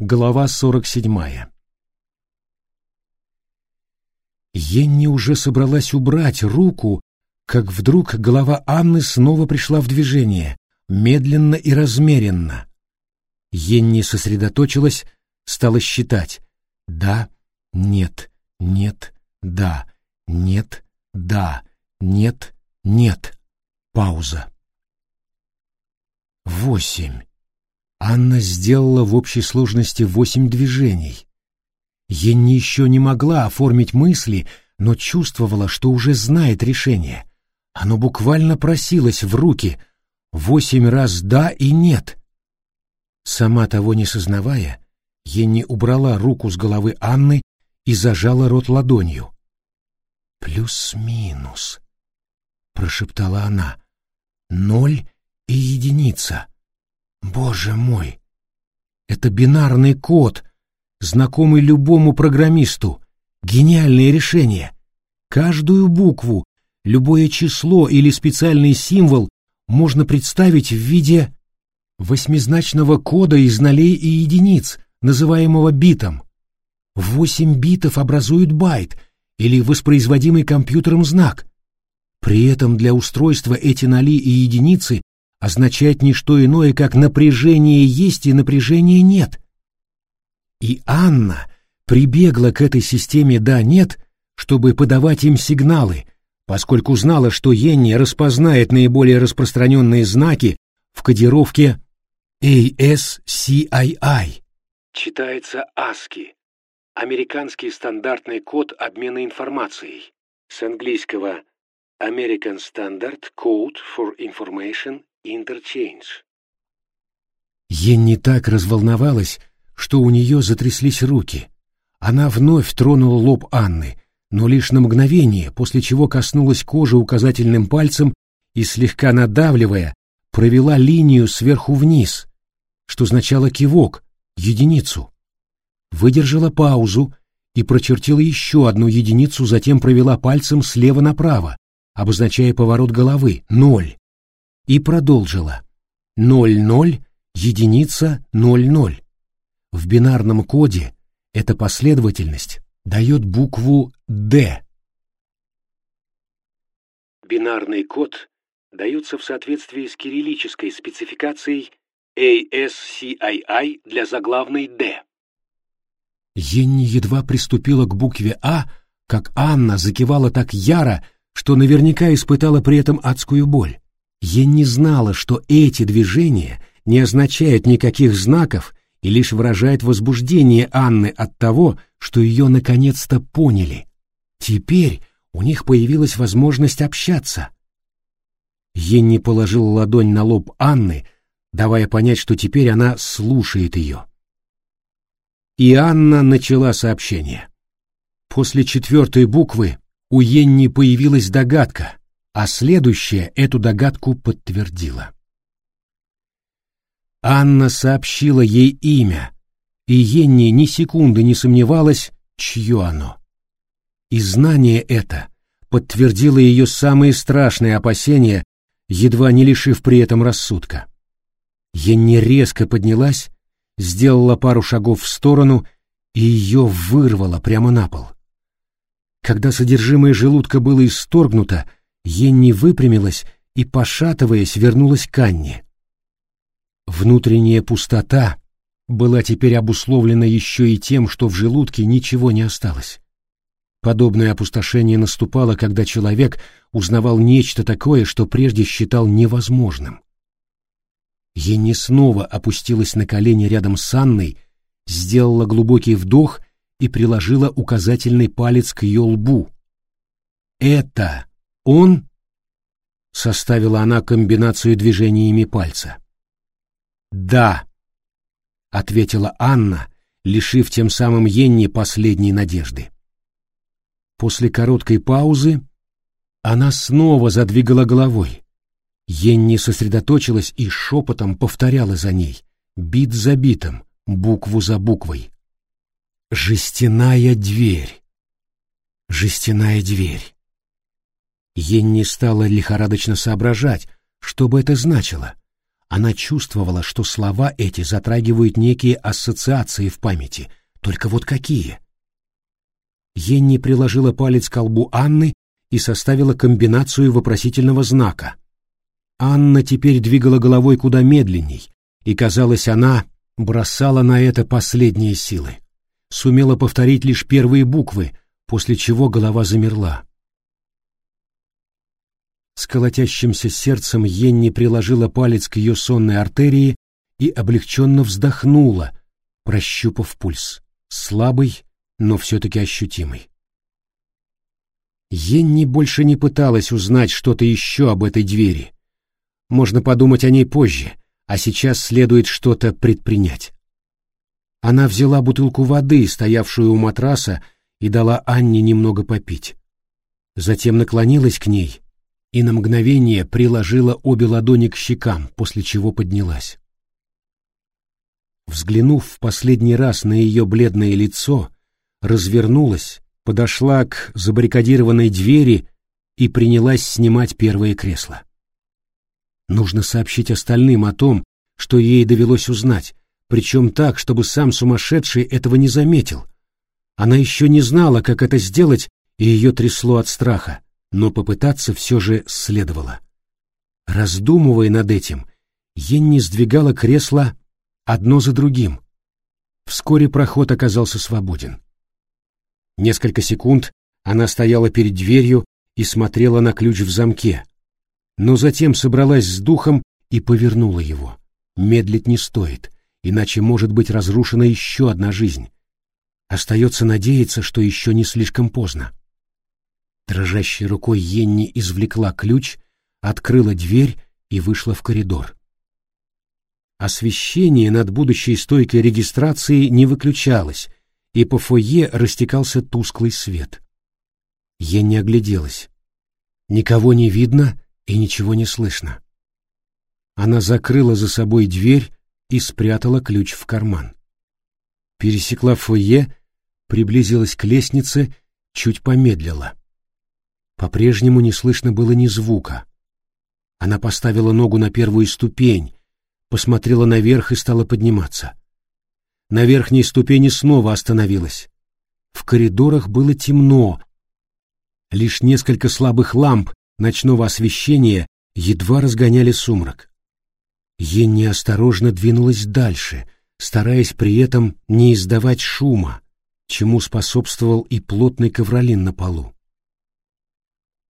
Глава 47. Енни уже собралась убрать руку, как вдруг голова Анны снова пришла в движение, медленно и размеренно. Енни сосредоточилась, стала считать. Да, нет, нет, да, нет, да, нет, нет. Пауза. Восемь. Анна сделала в общей сложности восемь движений. Енни еще не могла оформить мысли, но чувствовала, что уже знает решение. Оно буквально просилось в руки. Восемь раз «да» и «нет». Сама того не сознавая, Енни убрала руку с головы Анны и зажала рот ладонью. «Плюс-минус», — прошептала она, — «ноль и единица». Боже мой! Это бинарный код, знакомый любому программисту. Гениальное решение. Каждую букву, любое число или специальный символ можно представить в виде восьмизначного кода из нолей и единиц, называемого битом. Восемь битов образуют байт или воспроизводимый компьютером знак. При этом для устройства эти ноли и единицы означает не что иное, как напряжение есть и напряжения нет. И Анна прибегла к этой системе «да-нет», чтобы подавать им сигналы, поскольку знала, что Йенни распознает наиболее распространенные знаки в кодировке ASCII. Читается ASCII, американский стандартный код обмена информацией, с английского American Standard Code for Information Interchange. Енни так разволновалась, что у нее затряслись руки. Она вновь тронула лоб Анны, но лишь на мгновение, после чего коснулась кожи указательным пальцем и, слегка надавливая, провела линию сверху вниз, что означало кивок, единицу. Выдержала паузу и прочертила еще одну единицу, затем провела пальцем слева направо, обозначая поворот головы, ноль и продолжила. 00, единица 00. В бинарном коде эта последовательность дает букву «Д». Бинарный код дается в соответствии с кириллической спецификацией ASCII для заглавной «Д». Енни едва приступила к букве «А», как Анна закивала так яро, что наверняка испытала при этом адскую боль. Я не знала, что эти движения не означают никаких знаков и лишь выражают возбуждение Анны от того, что ее наконец-то поняли. Теперь у них появилась возможность общаться. Енни положил ладонь на лоб Анны, давая понять, что теперь она слушает ее. И Анна начала сообщение. После четвертой буквы у Енни появилась догадка, а следующее эту догадку подтвердило. Анна сообщила ей имя, и Енни ни секунды не сомневалась, чье оно. И знание это подтвердило ее самые страшные опасения, едва не лишив при этом рассудка. Енни резко поднялась, сделала пару шагов в сторону и ее вырвало прямо на пол. Когда содержимое желудка было исторгнуто, Енни выпрямилась и, пошатываясь, вернулась к Анне. Внутренняя пустота была теперь обусловлена еще и тем, что в желудке ничего не осталось. Подобное опустошение наступало, когда человек узнавал нечто такое, что прежде считал невозможным. Енни снова опустилась на колени рядом с Анной, сделала глубокий вдох и приложила указательный палец к ее лбу. Это «Он?» — составила она комбинацию движениями пальца. «Да», — ответила Анна, лишив тем самым Йенни последней надежды. После короткой паузы она снова задвигала головой. Йенни сосредоточилась и шепотом повторяла за ней, бит за битом, букву за буквой. «Жестяная дверь! Жестяная дверь!» Енни стала лихорадочно соображать, что бы это значило. Она чувствовала, что слова эти затрагивают некие ассоциации в памяти, только вот какие? Енни приложила палец к колбу Анны и составила комбинацию вопросительного знака. Анна теперь двигала головой куда медленней, и, казалось, она бросала на это последние силы. Сумела повторить лишь первые буквы, после чего голова замерла. С колотящимся сердцем Енни приложила палец к ее сонной артерии и облегченно вздохнула, прощупав пульс. Слабый, но все-таки ощутимый. Енни больше не пыталась узнать что-то еще об этой двери. Можно подумать о ней позже, а сейчас следует что-то предпринять. Она взяла бутылку воды, стоявшую у матраса, и дала Анне немного попить. Затем наклонилась к ней и на мгновение приложила обе ладони к щекам, после чего поднялась. Взглянув в последний раз на ее бледное лицо, развернулась, подошла к забаррикадированной двери и принялась снимать первое кресло. Нужно сообщить остальным о том, что ей довелось узнать, причем так, чтобы сам сумасшедший этого не заметил. Она еще не знала, как это сделать, и ее трясло от страха но попытаться все же следовало. Раздумывая над этим, Енни сдвигала кресло одно за другим. Вскоре проход оказался свободен. Несколько секунд она стояла перед дверью и смотрела на ключ в замке, но затем собралась с духом и повернула его. Медлить не стоит, иначе может быть разрушена еще одна жизнь. Остается надеяться, что еще не слишком поздно. Дрожащей рукой Енни извлекла ключ, открыла дверь и вышла в коридор. Освещение над будущей стойкой регистрации не выключалось, и по фойе растекался тусклый свет. Енни огляделась. Никого не видно и ничего не слышно. Она закрыла за собой дверь и спрятала ключ в карман. Пересекла фойе, приблизилась к лестнице, чуть помедлила. По-прежнему не слышно было ни звука. Она поставила ногу на первую ступень, посмотрела наверх и стала подниматься. На верхней ступени снова остановилась. В коридорах было темно. Лишь несколько слабых ламп ночного освещения едва разгоняли сумрак. Енни осторожно двинулась дальше, стараясь при этом не издавать шума, чему способствовал и плотный ковролин на полу.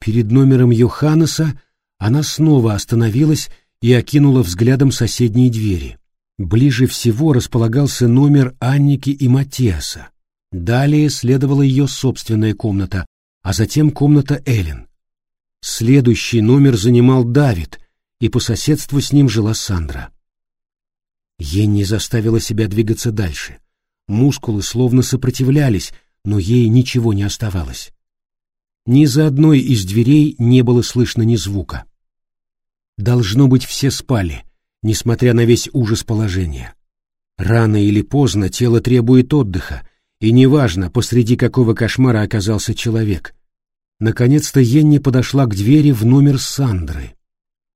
Перед номером Йоханнеса она снова остановилась и окинула взглядом соседние двери. Ближе всего располагался номер Анники и Матиаса. Далее следовала ее собственная комната, а затем комната Эллен. Следующий номер занимал Давид, и по соседству с ним жила Сандра. Енни заставила себя двигаться дальше. Мускулы словно сопротивлялись, но ей ничего не оставалось. Ни за одной из дверей не было слышно ни звука. Должно быть, все спали, несмотря на весь ужас положения. Рано или поздно тело требует отдыха, и неважно, посреди какого кошмара оказался человек. Наконец-то Енни подошла к двери в номер Сандры.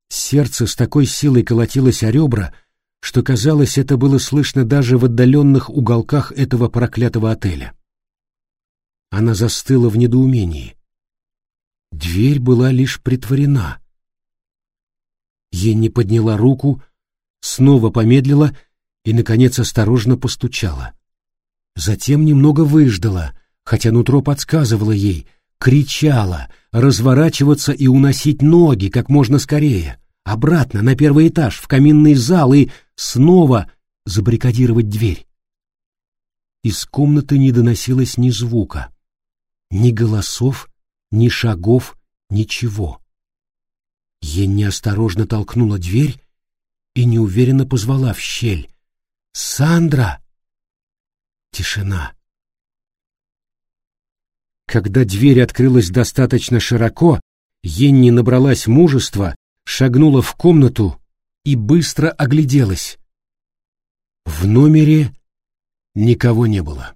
Сердце с такой силой колотилось о ребра, что, казалось, это было слышно даже в отдаленных уголках этого проклятого отеля. Она застыла в недоумении. Дверь была лишь притворена. Енни подняла руку, снова помедлила и, наконец, осторожно постучала. Затем немного выждала, хотя нутро подсказывало ей, кричала, разворачиваться и уносить ноги как можно скорее, обратно на первый этаж, в каминный зал и снова забаррикадировать дверь. Из комнаты не доносилось ни звука, ни голосов, ни шагов, ничего. Енни осторожно толкнула дверь и неуверенно позвала в щель. «Сандра!» Тишина. Когда дверь открылась достаточно широко, Енни набралась мужества, шагнула в комнату и быстро огляделась. В номере никого не было.